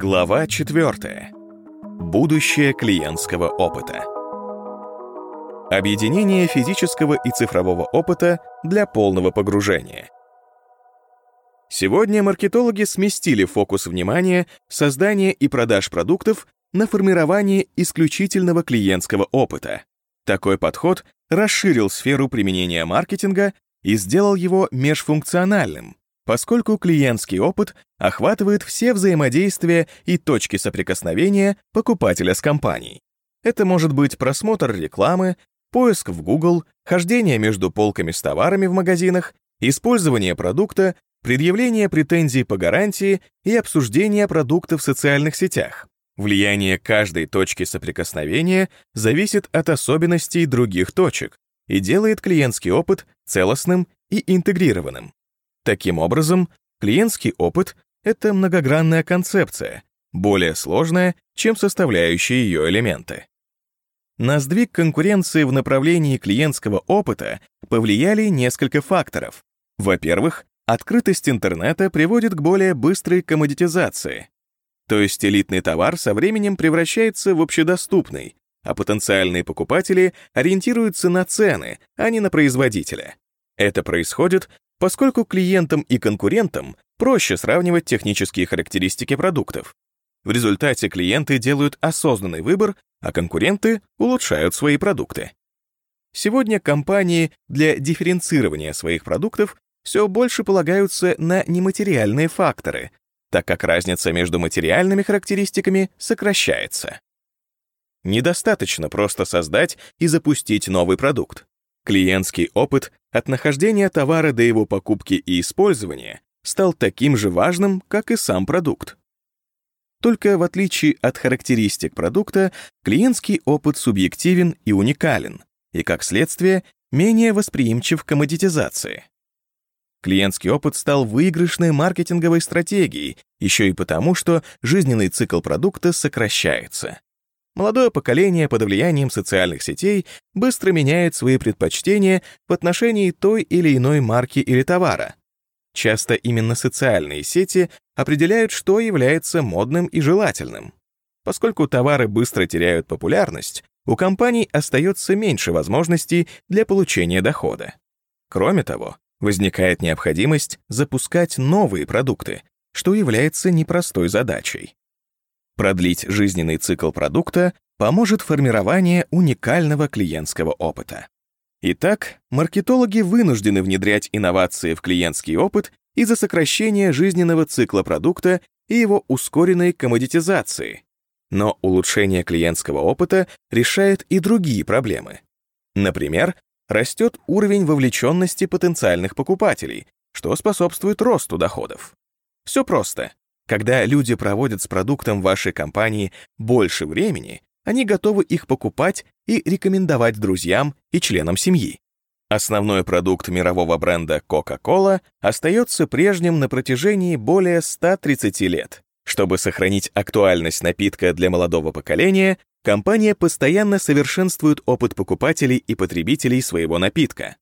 Глава 4. Будущее клиентского опыта. Объединение физического и цифрового опыта для полного погружения. Сегодня маркетологи сместили фокус внимания создания и продаж продуктов на формирование исключительного клиентского опыта. Такой подход расширил сферу применения маркетинга и сделал его межфункциональным, поскольку клиентский опыт охватывает все взаимодействия и точки соприкосновения покупателя с компанией. Это может быть просмотр рекламы, поиск в Google, хождение между полками с товарами в магазинах, использование продукта, предъявление претензий по гарантии и обсуждение продукта в социальных сетях. Влияние каждой точки соприкосновения зависит от особенностей других точек и делает клиентский опыт целостным и интегрированным. Таким образом, клиентский опыт — это многогранная концепция, более сложная, чем составляющие ее элементы. На сдвиг конкуренции в направлении клиентского опыта повлияли несколько факторов. Во-первых, открытость интернета приводит к более быстрой коммодитизации. То есть элитный товар со временем превращается в общедоступный, а потенциальные покупатели ориентируются на цены, а не на производителя. Это происходит поскольку клиентам и конкурентам проще сравнивать технические характеристики продуктов. В результате клиенты делают осознанный выбор, а конкуренты улучшают свои продукты. Сегодня компании для дифференцирования своих продуктов все больше полагаются на нематериальные факторы, так как разница между материальными характеристиками сокращается. Недостаточно просто создать и запустить новый продукт. Клиентский опыт от нахождения товара до его покупки и использования стал таким же важным, как и сам продукт. Только в отличие от характеристик продукта, клиентский опыт субъективен и уникален, и, как следствие, менее восприимчив к коммодитизации. Клиентский опыт стал выигрышной маркетинговой стратегией, еще и потому, что жизненный цикл продукта сокращается. Молодое поколение под влиянием социальных сетей быстро меняет свои предпочтения в отношении той или иной марки или товара. Часто именно социальные сети определяют, что является модным и желательным. Поскольку товары быстро теряют популярность, у компаний остается меньше возможностей для получения дохода. Кроме того, возникает необходимость запускать новые продукты, что является непростой задачей. Продлить жизненный цикл продукта поможет формирование уникального клиентского опыта. Итак, маркетологи вынуждены внедрять инновации в клиентский опыт из-за сокращения жизненного цикла продукта и его ускоренной коммодитизации. Но улучшение клиентского опыта решает и другие проблемы. Например, растет уровень вовлеченности потенциальных покупателей, что способствует росту доходов. Все просто. Когда люди проводят с продуктом вашей компании больше времени, они готовы их покупать и рекомендовать друзьям и членам семьи. Основной продукт мирового бренда Coca-Cola остается прежним на протяжении более 130 лет. Чтобы сохранить актуальность напитка для молодого поколения, компания постоянно совершенствует опыт покупателей и потребителей своего напитка.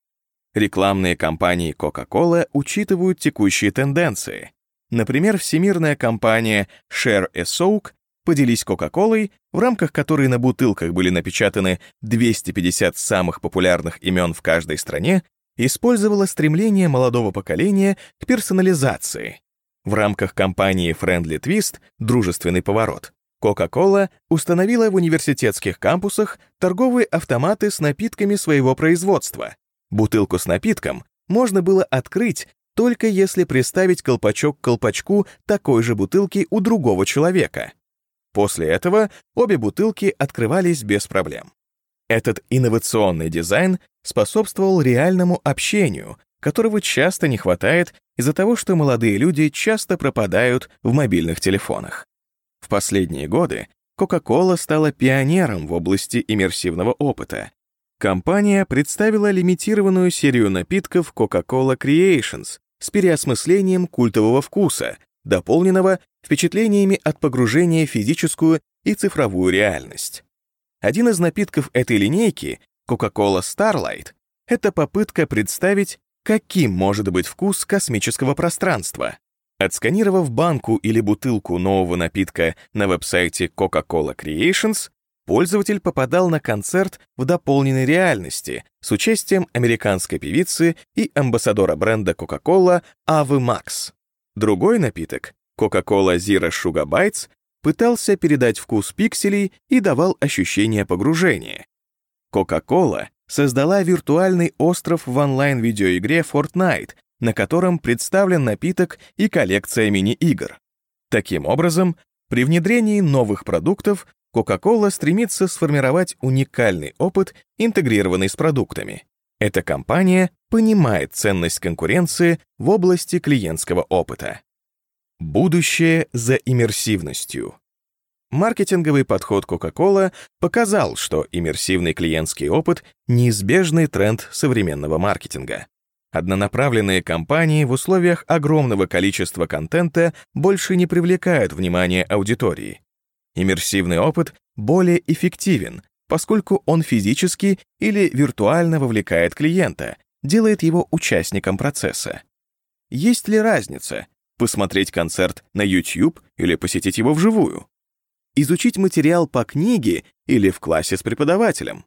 Рекламные кампании Coca-Cola учитывают текущие тенденции, Например, всемирная компания Share a Soak «Поделись Кока-Колой», в рамках которой на бутылках были напечатаны 250 самых популярных имен в каждой стране, использовала стремление молодого поколения к персонализации. В рамках кампании Friendly Twist «Дружественный поворот» Coca-Cola установила в университетских кампусах торговые автоматы с напитками своего производства. Бутылку с напитком можно было открыть только если приставить колпачок к колпачку такой же бутылки у другого человека. После этого обе бутылки открывались без проблем. Этот инновационный дизайн способствовал реальному общению, которого часто не хватает из-за того, что молодые люди часто пропадают в мобильных телефонах. В последние годы Coca-Cola стала пионером в области иммерсивного опыта. Компания представила лимитированную серию напитков Coca-Cola Creations, с переосмыслением культового вкуса, дополненного впечатлениями от погружения в физическую и цифровую реальность. Один из напитков этой линейки, Coca-Cola Starlight, это попытка представить, каким может быть вкус космического пространства. Отсканировав банку или бутылку нового напитка на веб-сайте Coca-Cola Creations, пользователь попадал на концерт в дополненной реальности с участием американской певицы и амбассадора бренда Coca-Cola Авы Макс. Другой напиток, Coca-Cola Zero Sugar Bites, пытался передать вкус пикселей и давал ощущение погружения. Coca-Cola создала виртуальный остров в онлайн-видеоигре Fortnite, на котором представлен напиток и коллекция мини-игр. Таким образом, при внедрении новых продуктов Coca-Cola стремится сформировать уникальный опыт, интегрированный с продуктами. Эта компания понимает ценность конкуренции в области клиентского опыта. Будущее за иммерсивностью. Маркетинговый подход Coca-Cola показал, что иммерсивный клиентский опыт — неизбежный тренд современного маркетинга. Однонаправленные кампании в условиях огромного количества контента больше не привлекают внимание аудитории. Иммерсивный опыт более эффективен, поскольку он физически или виртуально вовлекает клиента, делает его участником процесса. Есть ли разница посмотреть концерт на YouTube или посетить его вживую? Изучить материал по книге или в классе с преподавателем?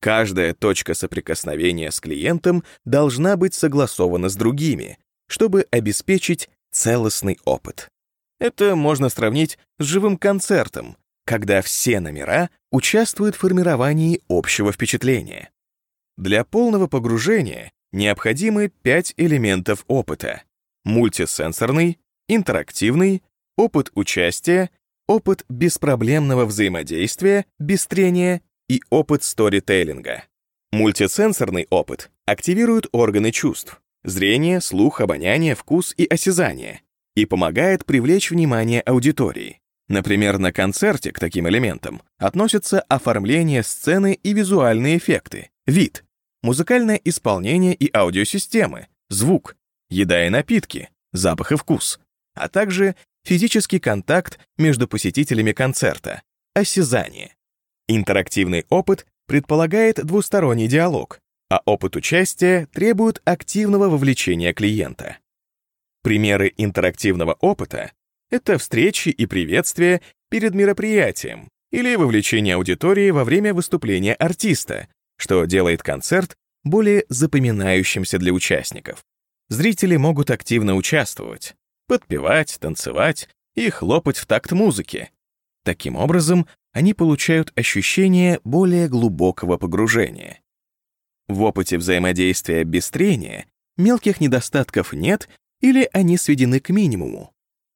Каждая точка соприкосновения с клиентом должна быть согласована с другими, чтобы обеспечить целостный опыт. Это можно сравнить с живым концертом, когда все номера участвуют в формировании общего впечатления. Для полного погружения необходимы пять элементов опыта. Мультисенсорный, интерактивный, опыт участия, опыт беспроблемного взаимодействия, без трения и опыт сторителлинга. Мультисенсорный опыт активирует органы чувств — зрение, слух, обоняние, вкус и осязание и помогает привлечь внимание аудитории. Например, на концерте к таким элементам относятся оформление сцены и визуальные эффекты, вид, музыкальное исполнение и аудиосистемы, звук, еда и напитки, запах и вкус, а также физический контакт между посетителями концерта, осязание. Интерактивный опыт предполагает двусторонний диалог, а опыт участия требует активного вовлечения клиента. Примеры интерактивного опыта — это встречи и приветствия перед мероприятием или вовлечение аудитории во время выступления артиста, что делает концерт более запоминающимся для участников. Зрители могут активно участвовать, подпевать, танцевать и хлопать в такт музыки. Таким образом, они получают ощущение более глубокого погружения. В опыте взаимодействия без трения мелких недостатков нет или они сведены к минимуму.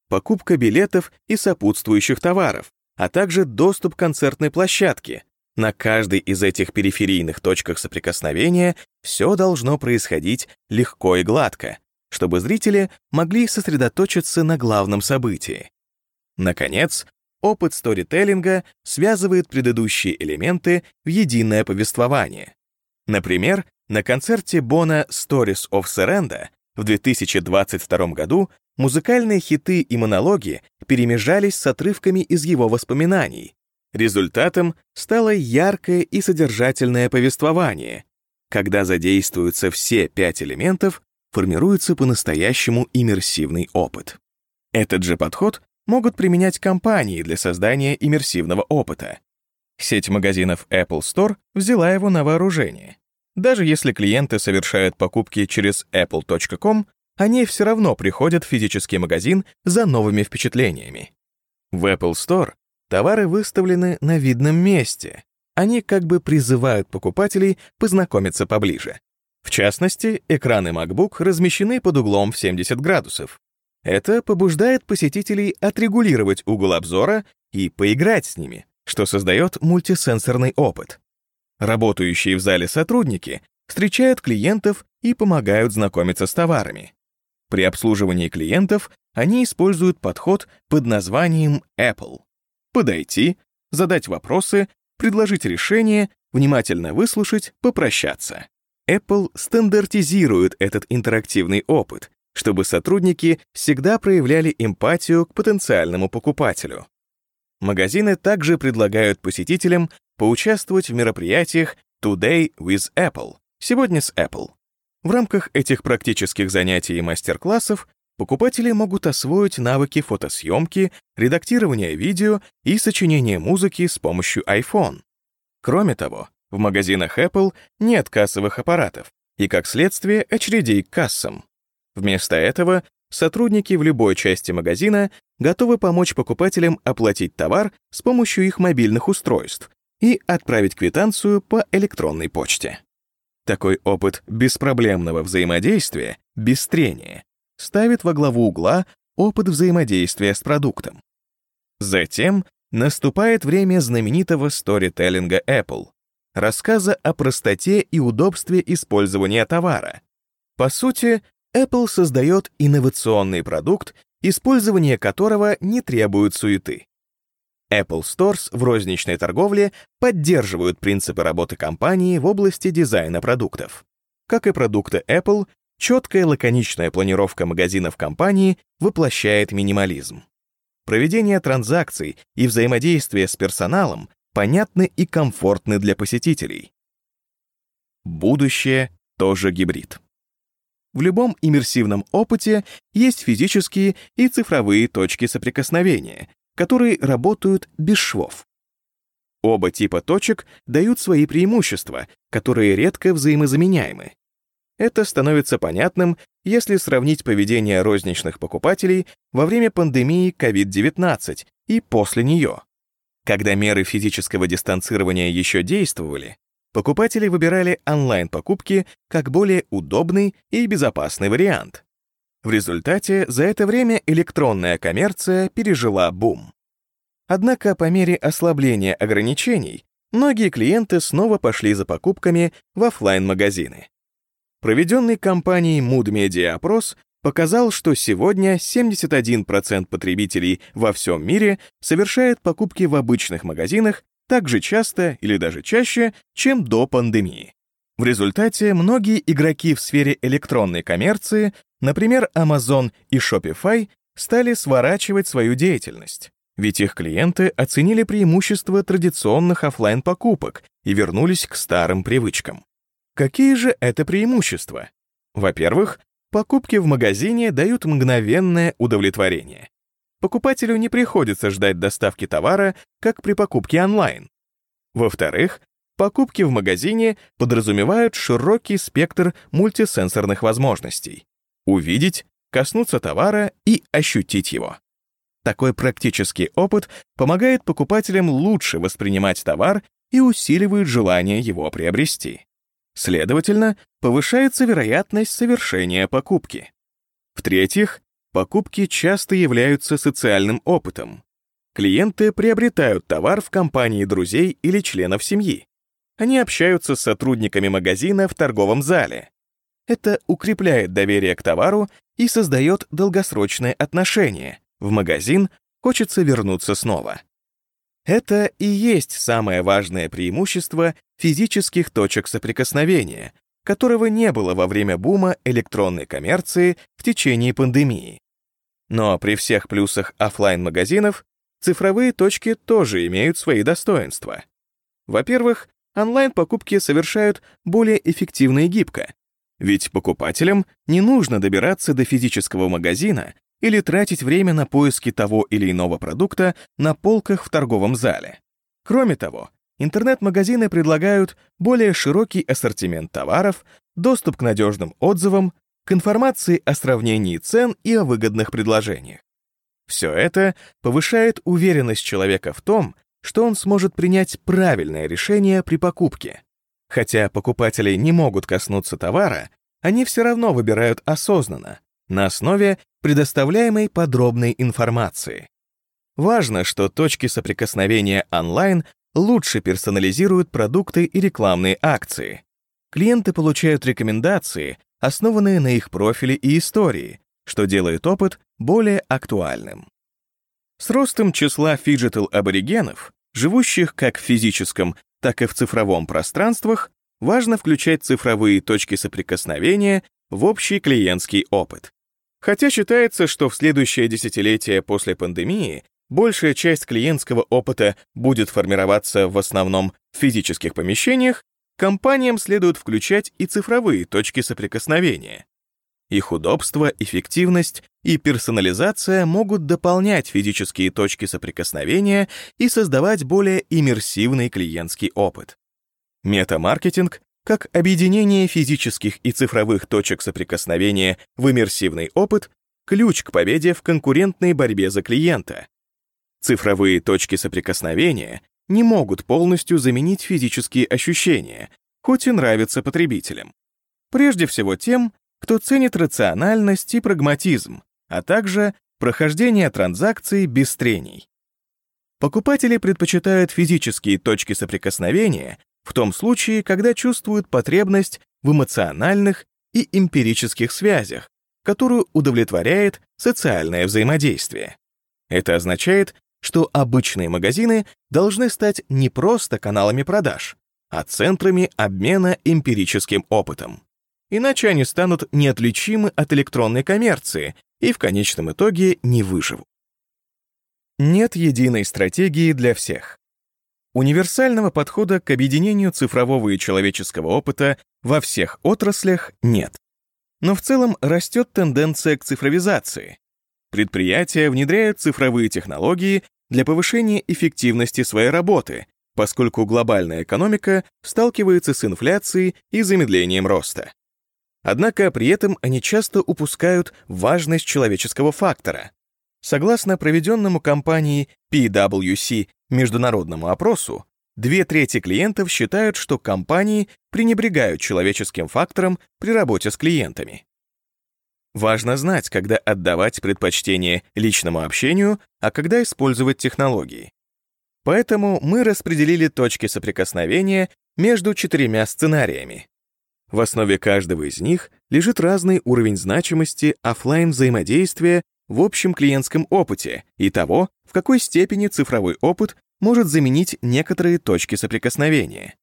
Покупка билетов и сопутствующих товаров, а также доступ к концертной площадке. На каждой из этих периферийных точках соприкосновения все должно происходить легко и гладко, чтобы зрители могли сосредоточиться на главном событии. Наконец, опыт сторителлинга связывает предыдущие элементы в единое повествование. Например, на концерте Бона Stories of Surrender в 2022 году музыкальные хиты и монологи перемежались с отрывками из его воспоминаний. Результатом стало яркое и содержательное повествование. Когда задействуются все пять элементов, формируется по-настоящему иммерсивный опыт. Этот же подход могут применять компании для создания иммерсивного опыта. Сеть магазинов Apple Store взяла его на вооружение. Даже если клиенты совершают покупки через apple.com, они все равно приходят в физический магазин за новыми впечатлениями. В Apple Store товары выставлены на видном месте. Они как бы призывают покупателей познакомиться поближе. В частности, экраны MacBook размещены под углом в 70 градусов, это побуждает посетителей отрегулировать угол обзора и поиграть с ними, что создает мультисенсорный опыт. Работающие в зале сотрудники встречают клиентов и помогают знакомиться с товарами. При обслуживании клиентов они используют подход под названием Apple. Подойти, задать вопросы, предложить решение, внимательно выслушать, попрощаться. Apple стандартизирует этот интерактивный опыт, чтобы сотрудники всегда проявляли эмпатию к потенциальному покупателю. Магазины также предлагают посетителям поучаствовать в мероприятиях Today with Apple, сегодня с Apple. В рамках этих практических занятий и мастер-классов покупатели могут освоить навыки фотосъемки, редактирования видео и сочинения музыки с помощью iPhone. Кроме того, в магазинах Apple нет кассовых аппаратов и, как следствие, очередей к кассам. Вместо этого сотрудники в любой части магазина готовы помочь покупателям оплатить товар с помощью их мобильных устройств и отправить квитанцию по электронной почте. Такой опыт беспроблемного взаимодействия, без трения, ставит во главу угла опыт взаимодействия с продуктом. Затем наступает время знаменитого сторителлинга Apple, рассказа о простоте и удобстве использования товара. По сути, Apple создает инновационный продукт, использование которого не требует суеты. Apple Stores в розничной торговле поддерживают принципы работы компании в области дизайна продуктов. Как и продукты Apple, четкая лаконичная планировка магазинов компании воплощает минимализм. Проведение транзакций и взаимодействие с персоналом понятны и комфортны для посетителей. Будущее тоже гибрид. В любом иммерсивном опыте есть физические и цифровые точки соприкосновения, которые работают без швов. Оба типа точек дают свои преимущества, которые редко взаимозаменяемы. Это становится понятным, если сравнить поведение розничных покупателей во время пандемии COVID-19 и после нее. Когда меры физического дистанцирования еще действовали, покупатели выбирали онлайн-покупки как более удобный и безопасный вариант. В результате за это время электронная коммерция пережила бум. Однако по мере ослабления ограничений многие клиенты снова пошли за покупками в офлайн-магазины. Проведенный компанией Mood Media опрос показал, что сегодня 71% потребителей во всем мире совершают покупки в обычных магазинах так же часто или даже чаще, чем до пандемии. В результате многие игроки в сфере электронной коммерции, например, Amazon и Shopify, стали сворачивать свою деятельность. Ведь их клиенты оценили преимущества традиционных офлайн покупок и вернулись к старым привычкам. Какие же это преимущества? Во-первых, покупки в магазине дают мгновенное удовлетворение. Покупателю не приходится ждать доставки товара, как при покупке онлайн. Во-вторых, покупки в магазине подразумевают широкий спектр мультисенсорных возможностей. Увидеть, коснуться товара и ощутить его. Такой практический опыт помогает покупателям лучше воспринимать товар и усиливает желание его приобрести. Следовательно, повышается вероятность совершения покупки. В-третьих, покупки часто являются социальным опытом. Клиенты приобретают товар в компании друзей или членов семьи. Они общаются с сотрудниками магазина в торговом зале. Это укрепляет доверие к товару и создает долгосрочные отношения. В магазин хочется вернуться снова. Это и есть самое важное преимущество физических точек соприкосновения, которого не было во время бума электронной коммерции в течение пандемии. Но при всех плюсах офлайн магазинов цифровые точки тоже имеют свои достоинства. Во-первых, онлайн-покупки совершают более эффективно и гибко, ведь покупателям не нужно добираться до физического магазина или тратить время на поиски того или иного продукта на полках в торговом зале. Кроме того, интернет-магазины предлагают более широкий ассортимент товаров, доступ к надежным отзывам, к информации о сравнении цен и о выгодных предложениях. Все это повышает уверенность человека в том, что он сможет принять правильное решение при покупке. Хотя покупатели не могут коснуться товара, они все равно выбирают осознанно, на основе предоставляемой подробной информации. Важно, что точки соприкосновения онлайн лучше персонализируют продукты и рекламные акции. Клиенты получают рекомендации, основанные на их профиле и истории, что делает опыт более актуальным. С ростом числа фиджитал-аборигенов, живущих как в физическом, так и в цифровом пространствах, важно включать цифровые точки соприкосновения в общий клиентский опыт. Хотя считается, что в следующее десятилетие после пандемии большая часть клиентского опыта будет формироваться в основном в физических помещениях, компаниям следует включать и цифровые точки соприкосновения. Их удобство, эффективность и персонализация могут дополнять физические точки соприкосновения и создавать более иммерсивный клиентский опыт. Метамаркетинг как объединение физических и цифровых точек соприкосновения в иммерсивный опыт — ключ к победе в конкурентной борьбе за клиента. Цифровые точки соприкосновения не могут полностью заменить физические ощущения, хоть и нравятся потребителям. Прежде всего тем, кто ценит рациональность и прагматизм, а также прохождение транзакций без трений. Покупатели предпочитают физические точки соприкосновения в том случае, когда чувствуют потребность в эмоциональных и эмпирических связях, которую удовлетворяет социальное взаимодействие. Это означает, что обычные магазины должны стать не просто каналами продаж, а центрами обмена эмпирическим опытом. Иначе они станут неотличимы от электронной коммерции и в конечном итоге не выживут. Нет единой стратегии для всех. Универсального подхода к объединению цифрового и человеческого опыта во всех отраслях нет. Но в целом растет тенденция к цифровизации. Предприятия внедряют цифровые технологии для повышения эффективности своей работы, поскольку глобальная экономика сталкивается с инфляцией и замедлением роста. Однако при этом они часто упускают важность человеческого фактора. Согласно проведенному компанией PwC международному опросу, две трети клиентов считают, что компании пренебрегают человеческим фактором при работе с клиентами. Важно знать, когда отдавать предпочтение личному общению, а когда использовать технологии. Поэтому мы распределили точки соприкосновения между четырьмя сценариями. В основе каждого из них лежит разный уровень значимости офлайн взаимодействия в общем клиентском опыте и того, в какой степени цифровой опыт может заменить некоторые точки соприкосновения.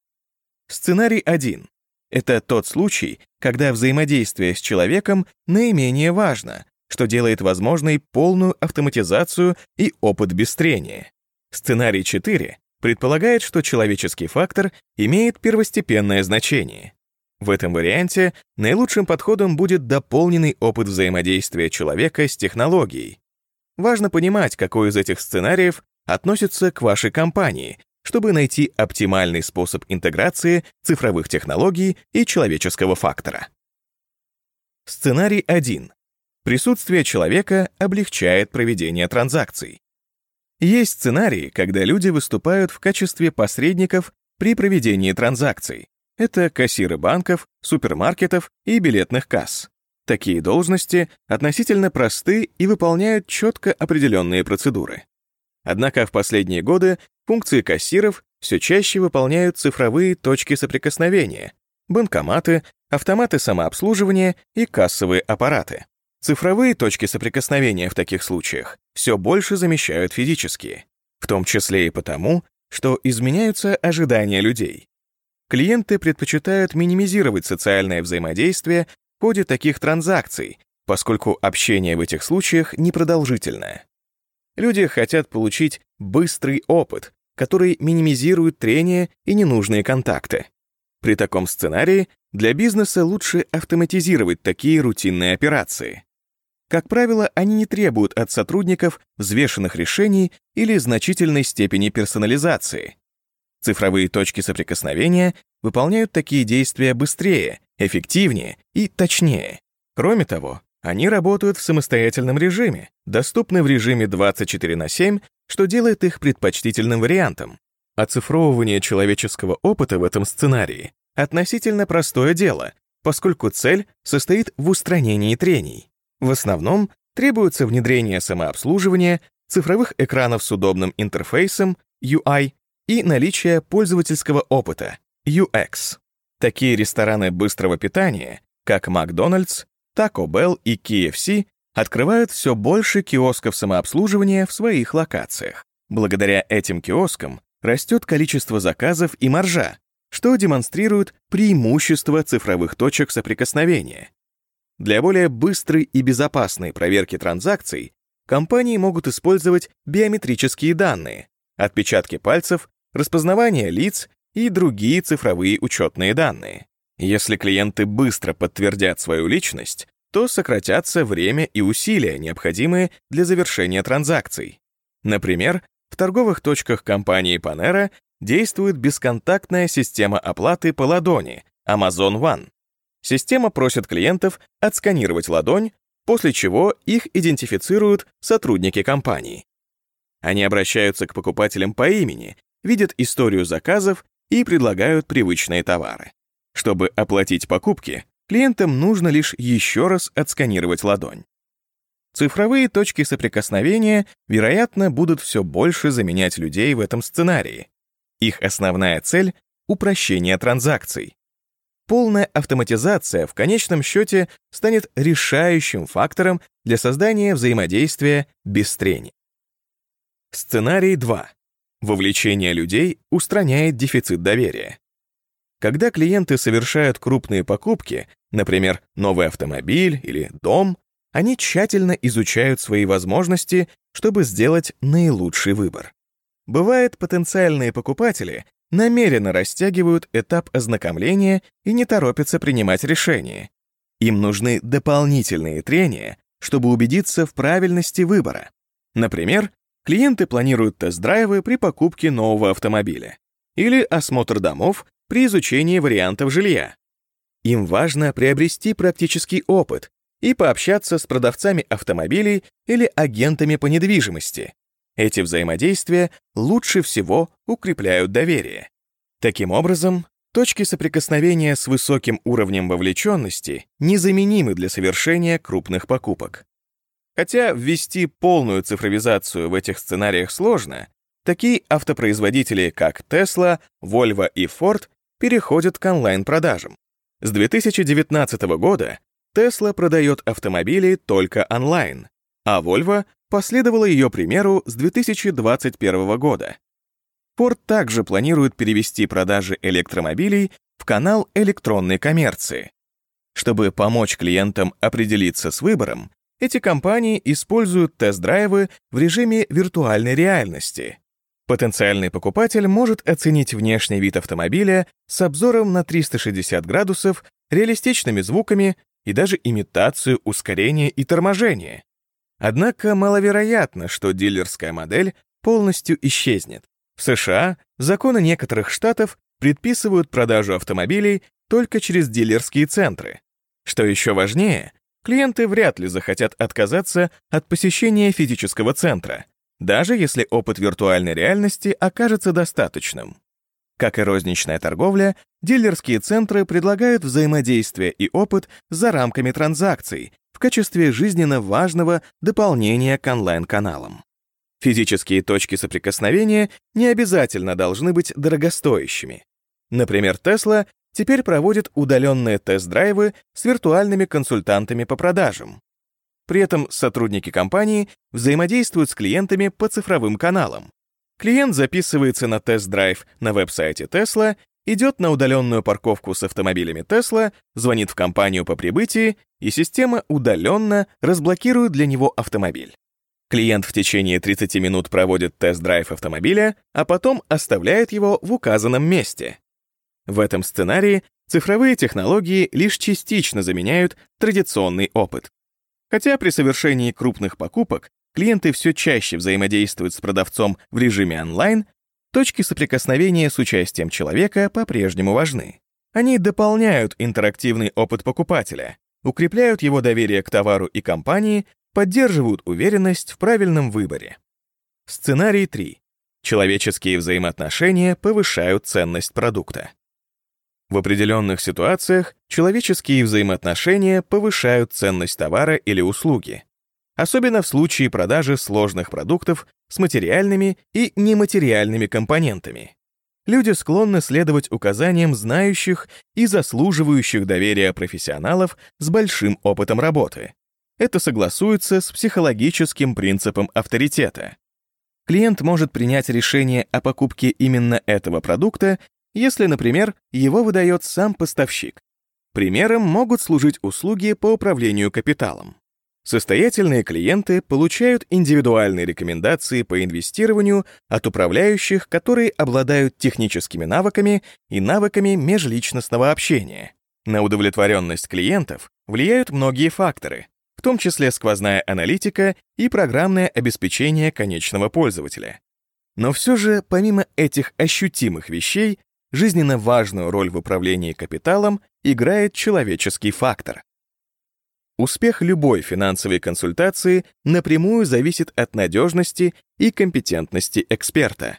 Сценарий 1. Это тот случай, когда взаимодействие с человеком наименее важно, что делает возможной полную автоматизацию и опыт без трения. Сценарий 4 предполагает, что человеческий фактор имеет первостепенное значение. В этом варианте наилучшим подходом будет дополненный опыт взаимодействия человека с технологией. Важно понимать, какой из этих сценариев относится к вашей компании, чтобы найти оптимальный способ интеграции цифровых технологий и человеческого фактора. Сценарий 1. Присутствие человека облегчает проведение транзакций. Есть сценарии, когда люди выступают в качестве посредников при проведении транзакций. Это кассиры банков, супермаркетов и билетных касс. Такие должности относительно просты и выполняют четко определенные процедуры. Однако в последние годы функции кассиров все чаще выполняют цифровые точки соприкосновения, банкоматы, автоматы самообслуживания и кассовые аппараты. Цифровые точки соприкосновения в таких случаях все больше замещают физические, в том числе и потому, что изменяются ожидания людей. Клиенты предпочитают минимизировать социальное взаимодействие в ходе таких транзакций, поскольку общение в этих случаях непродолжительное. Люди хотят получить быстрый опыт, который минимизирует трение и ненужные контакты. При таком сценарии для бизнеса лучше автоматизировать такие рутинные операции. Как правило, они не требуют от сотрудников взвешенных решений или значительной степени персонализации. Цифровые точки соприкосновения выполняют такие действия быстрее, эффективнее и точнее. Кроме того, они работают в самостоятельном режиме, доступны в режиме 24 на 7, что делает их предпочтительным вариантом. Оцифровывание человеческого опыта в этом сценарии относительно простое дело, поскольку цель состоит в устранении трений. В основном требуется внедрение самообслуживания, цифровых экранов с удобным интерфейсом, UI, и наличие пользовательского опыта, UX. Такие рестораны быстрого питания, как Макдональдс, Taco Bell и KFC, открывают все больше киосков самообслуживания в своих локациях. Благодаря этим киоскам растет количество заказов и маржа, что демонстрирует преимущество цифровых точек соприкосновения. Для более быстрой и безопасной проверки транзакций компании могут использовать биометрические данные, отпечатки пальцев, распознавание лиц и другие цифровые учетные данные. Если клиенты быстро подтвердят свою личность, то сократятся время и усилия, необходимые для завершения транзакций. Например, в торговых точках компании Panera действует бесконтактная система оплаты по ладони Amazon One. Система просит клиентов отсканировать ладонь, после чего их идентифицируют сотрудники компании. Они обращаются к покупателям по имени, видят историю заказов и предлагают привычные товары. Чтобы оплатить покупки, клиентам нужно лишь еще раз отсканировать ладонь. Цифровые точки соприкосновения, вероятно, будут все больше заменять людей в этом сценарии. Их основная цель — упрощение транзакций. Полная автоматизация в конечном счете станет решающим фактором для создания взаимодействия без трения. Сценарий 2. Вовлечение людей устраняет дефицит доверия. Когда клиенты совершают крупные покупки, например, новый автомобиль или дом, они тщательно изучают свои возможности, чтобы сделать наилучший выбор. Бывает, потенциальные покупатели намеренно растягивают этап ознакомления и не торопятся принимать решение. Им нужны дополнительные трения, чтобы убедиться в правильности выбора. Например, клиенты планируют тест-драйвы при покупке нового автомобиля или осмотр домов при изучении вариантов жилья. Им важно приобрести практический опыт и пообщаться с продавцами автомобилей или агентами по недвижимости. Эти взаимодействия лучше всего укрепляют доверие. Таким образом, точки соприкосновения с высоким уровнем вовлеченности незаменимы для совершения крупных покупок. Хотя ввести полную цифровизацию в этих сценариях сложно, такие автопроизводители, как Tesla, Volvo и Ford, переходят к онлайн-продажам. С 2019 года Tesla продает автомобили только онлайн, а Volvo последовала ее примеру с 2021 года. Ford также планирует перевести продажи электромобилей в канал электронной коммерции. Чтобы помочь клиентам определиться с выбором, эти компании используют тест-драйвы в режиме виртуальной реальности. Потенциальный покупатель может оценить внешний вид автомобиля с обзором на 360 градусов, реалистичными звуками и даже имитацию ускорения и торможения. Однако маловероятно, что дилерская модель полностью исчезнет. В США законы некоторых штатов предписывают продажу автомобилей только через дилерские центры. Что еще важнее, клиенты вряд ли захотят отказаться от посещения физического центра, даже если опыт виртуальной реальности окажется достаточным. Как и розничная торговля, дилерские центры предлагают взаимодействие и опыт за рамками транзакций в качестве жизненно важного дополнения к онлайн-каналам. Физические точки соприкосновения не обязательно должны быть дорогостоящими. Например, Tesla теперь проводит удаленные тест-драйвы с виртуальными консультантами по продажам. При этом сотрудники компании взаимодействуют с клиентами по цифровым каналам. Клиент записывается на тест-драйв на веб-сайте Tesla, идет на удаленную парковку с автомобилями Tesla, звонит в компанию по прибытии, и система удаленно разблокирует для него автомобиль. Клиент в течение 30 минут проводит тест-драйв автомобиля, а потом оставляет его в указанном месте. В этом сценарии цифровые технологии лишь частично заменяют традиционный опыт. Хотя при совершении крупных покупок клиенты все чаще взаимодействуют с продавцом в режиме онлайн, точки соприкосновения с участием человека по-прежнему важны. Они дополняют интерактивный опыт покупателя, укрепляют его доверие к товару и компании, поддерживают уверенность в правильном выборе. Сценарий 3. Человеческие взаимоотношения повышают ценность продукта. В определенных ситуациях человеческие взаимоотношения повышают ценность товара или услуги, особенно в случае продажи сложных продуктов с материальными и нематериальными компонентами. Люди склонны следовать указаниям знающих и заслуживающих доверия профессионалов с большим опытом работы. Это согласуется с психологическим принципом авторитета. Клиент может принять решение о покупке именно этого продукта если, например, его выдает сам поставщик. Примером могут служить услуги по управлению капиталом. Состоятельные клиенты получают индивидуальные рекомендации по инвестированию от управляющих, которые обладают техническими навыками и навыками межличностного общения. На удовлетворенность клиентов влияют многие факторы, в том числе сквозная аналитика и программное обеспечение конечного пользователя. Но все же, помимо этих ощутимых вещей, жизненно важную роль в управлении капиталом играет человеческий фактор. Успех любой финансовой консультации напрямую зависит от надежности и компетентности эксперта.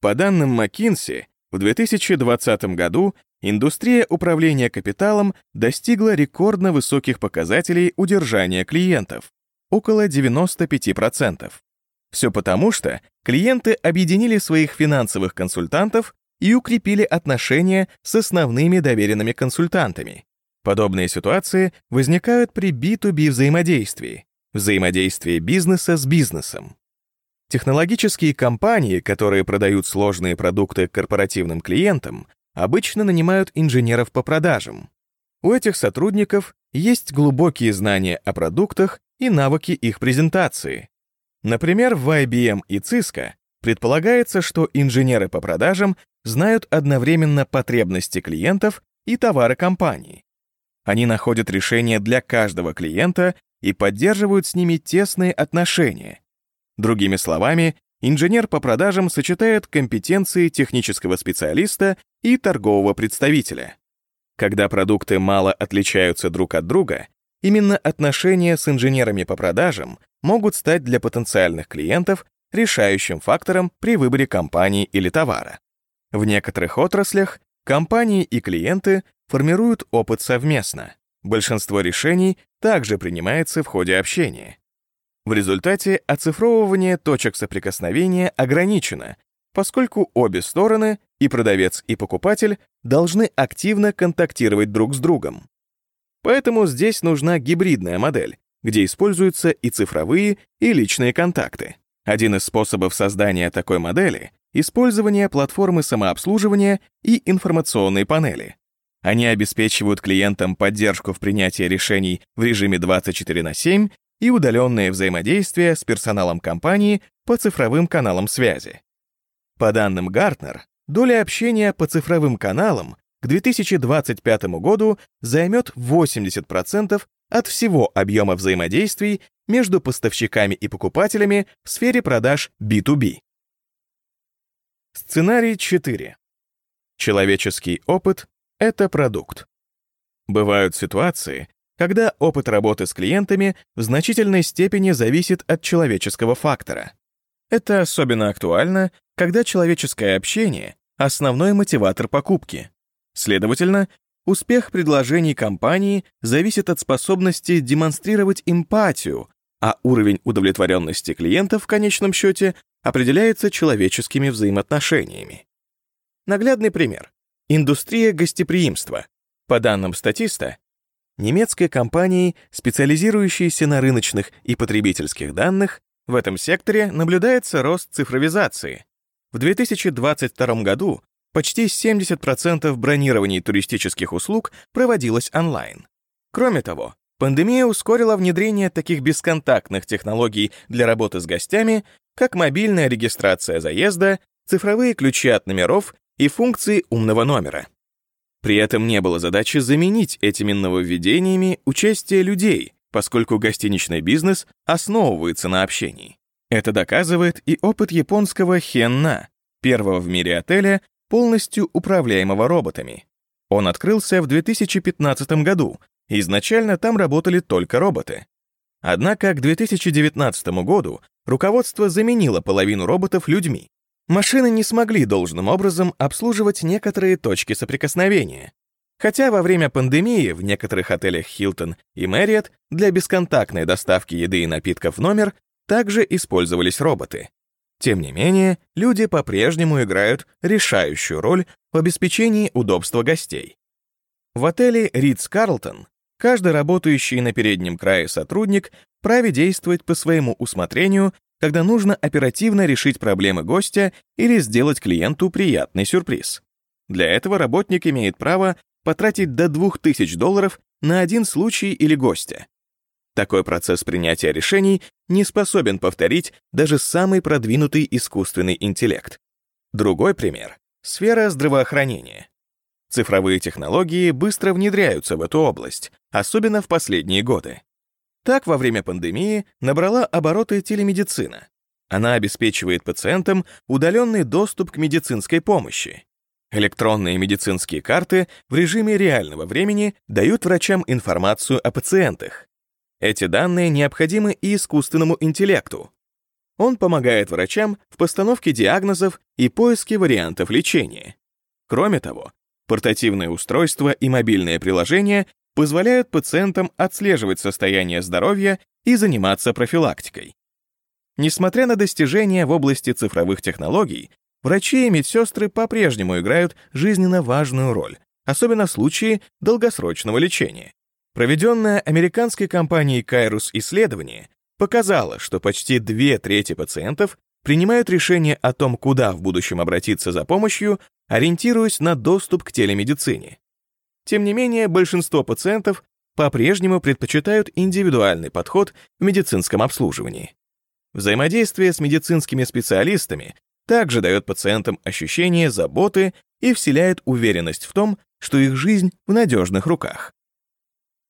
По данным McKinsey, в 2020 году индустрия управления капиталом достигла рекордно высоких показателей удержания клиентов — около 95%. Все потому, что клиенты объединили своих финансовых консультантов и укрепили отношения с основными доверенными консультантами. Подобные ситуации возникают при B2B взаимодействии, взаимодействии бизнеса с бизнесом. Технологические компании, которые продают сложные продукты корпоративным клиентам, обычно нанимают инженеров по продажам. У этих сотрудников есть глубокие знания о продуктах и навыки их презентации. Например, в IBM и Cisco предполагается, что инженеры по продажам знают одновременно потребности клиентов и товары компании. Они находят решения для каждого клиента и поддерживают с ними тесные отношения. Другими словами, инженер по продажам сочетает компетенции технического специалиста и торгового представителя. Когда продукты мало отличаются друг от друга, именно отношения с инженерами по продажам могут стать для потенциальных клиентов решающим фактором при выборе компании или товара. В некоторых отраслях компании и клиенты формируют опыт совместно. Большинство решений также принимается в ходе общения. В результате оцифровывание точек соприкосновения ограничено, поскольку обе стороны, и продавец, и покупатель, должны активно контактировать друг с другом. Поэтому здесь нужна гибридная модель, где используются и цифровые, и личные контакты. Один из способов создания такой модели — использование платформы самообслуживания и информационной панели. Они обеспечивают клиентам поддержку в принятии решений в режиме 24 на 7 и удаленное взаимодействие с персоналом компании по цифровым каналам связи. По данным Гартнер, доля общения по цифровым каналам к 2025 году займет 80% от всего объема взаимодействий между поставщиками и покупателями в сфере продаж B2B. Сценарий 4. Человеческий опыт — это продукт. Бывают ситуации, когда опыт работы с клиентами в значительной степени зависит от человеческого фактора. Это особенно актуально, когда человеческое общение — основной мотиватор покупки. Следовательно, успех предложений компании зависит от способности демонстрировать эмпатию, а уровень удовлетворенности клиента в конечном счете определяется человеческими взаимоотношениями. Наглядный пример. Индустрия гостеприимства. По данным статиста, немецкой компании, специализирующейся на рыночных и потребительских данных, в этом секторе наблюдается рост цифровизации. В 2022 году почти 70% бронирований туристических услуг проводилось онлайн. Кроме того, Пандемия ускорила внедрение таких бесконтактных технологий для работы с гостями, как мобильная регистрация заезда, цифровые ключи от номеров и функции умного номера. При этом не было задачи заменить этими нововведениями участие людей, поскольку гостиничный бизнес основывается на общении. Это доказывает и опыт японского Хенна, первого в мире отеля, полностью управляемого роботами. Он открылся в 2015 году Изначально там работали только роботы. Однако к 2019 году руководство заменило половину роботов людьми. Машины не смогли должным образом обслуживать некоторые точки соприкосновения. Хотя во время пандемии в некоторых отелях Hilton и Marriott для бесконтактной доставки еды и напитков в номер также использовались роботы. Тем не менее, люди по-прежнему играют решающую роль в обеспечении удобства гостей. В отеле Ritz-Carlton Каждый работающий на переднем крае сотрудник праве действовать по своему усмотрению, когда нужно оперативно решить проблемы гостя или сделать клиенту приятный сюрприз. Для этого работник имеет право потратить до 2000 долларов на один случай или гостя. Такой процесс принятия решений не способен повторить даже самый продвинутый искусственный интеллект. Другой пример — сфера здравоохранения. Цифровые технологии быстро внедряются в эту область, особенно в последние годы. Так, во время пандемии набрала обороты телемедицина. Она обеспечивает пациентам удаленный доступ к медицинской помощи. Электронные медицинские карты в режиме реального времени дают врачам информацию о пациентах. Эти данные необходимы и искусственному интеллекту. Он помогает врачам в постановке диагнозов и поиске вариантов лечения. Кроме того, портативные устройства и мобильные приложения позволяют пациентам отслеживать состояние здоровья и заниматься профилактикой. Несмотря на достижения в области цифровых технологий, врачи и медсестры по-прежнему играют жизненно важную роль, особенно в случае долгосрочного лечения. Проведенное американской компанией Kairos исследование показало, что почти две трети пациентов принимают решение о том, куда в будущем обратиться за помощью, ориентируясь на доступ к телемедицине. Тем не менее, большинство пациентов по-прежнему предпочитают индивидуальный подход в медицинском обслуживании. Взаимодействие с медицинскими специалистами также дает пациентам ощущение заботы и вселяет уверенность в том, что их жизнь в надежных руках.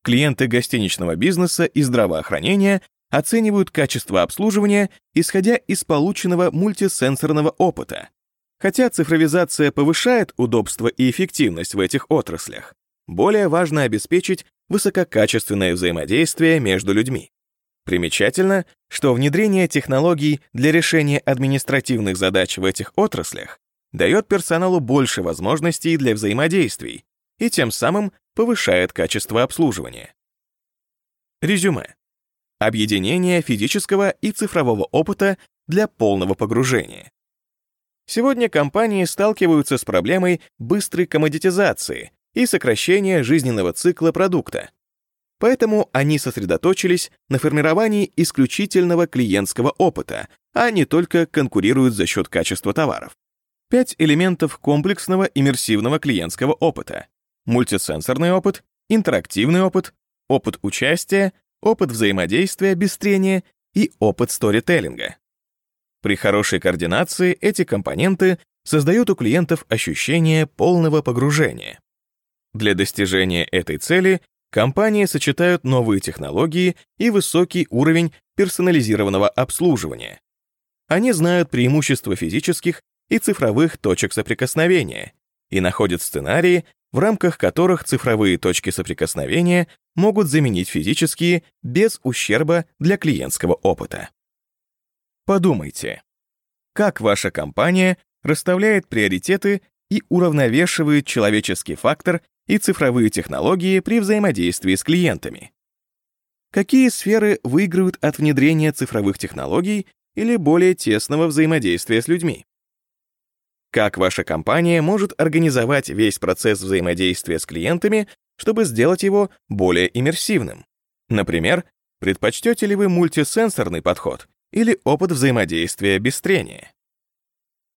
Клиенты гостиничного бизнеса и здравоохранения оценивают качество обслуживания, исходя из полученного мультисенсорного опыта. Хотя цифровизация повышает удобство и эффективность в этих отраслях, более важно обеспечить высококачественное взаимодействие между людьми. Примечательно, что внедрение технологий для решения административных задач в этих отраслях дает персоналу больше возможностей для взаимодействий и тем самым повышает качество обслуживания. Резюме. Объединение физического и цифрового опыта для полного погружения. Сегодня компании сталкиваются с проблемой быстрой коммодитизации и сокращения жизненного цикла продукта, Поэтому они сосредоточились на формировании исключительного клиентского опыта, а не только конкурируют за счет качества товаров. Пять элементов комплексного иммерсивного клиентского опыта. Мультисенсорный опыт, интерактивный опыт, опыт участия, опыт взаимодействия без трения и опыт сторителлинга. При хорошей координации эти компоненты создают у клиентов ощущение полного погружения. Для достижения этой цели Компании сочетают новые технологии и высокий уровень персонализированного обслуживания. Они знают преимущества физических и цифровых точек соприкосновения и находят сценарии, в рамках которых цифровые точки соприкосновения могут заменить физические без ущерба для клиентского опыта. Подумайте, как ваша компания расставляет приоритеты и уравновешивает человеческий фактор и цифровые технологии при взаимодействии с клиентами. Какие сферы выиграют от внедрения цифровых технологий или более тесного взаимодействия с людьми? Как ваша компания может организовать весь процесс взаимодействия с клиентами, чтобы сделать его более иммерсивным? Например, предпочтете ли вы мультисенсорный подход или опыт взаимодействия без трения?